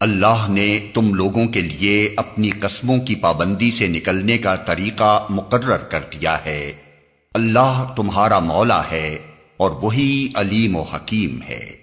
اللہ نے تم لوگوں کے لیے اپنی قسموں کی پابندی سے نکلنے کا طریقہ مقرر کر دیا ہے۔ اللہ تمہارا مولا ہے اور وہی علیم و حکیم ہے۔